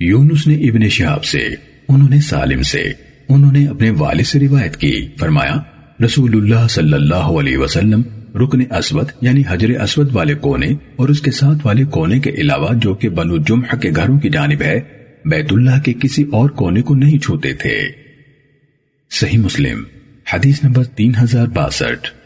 یونس نے ابن شہاب سے، انہوں نے سالم سے، انہوں نے اپنے والد سے روایت کی، فرمایا رسول اللہ صلی اللہ علیہ وسلم رکن اسود یعنی حجر اسود والے کونے اور اس کے ساتھ والے کونے کے علاوہ جو کہ بنو جمح کے گھروں کی جانب ہے، بیت اللہ کے کسی اور کونے کو نہیں چھوتے تھے۔ صحیح مسلم، حدیث نمبر تین ہزار باسٹھ۔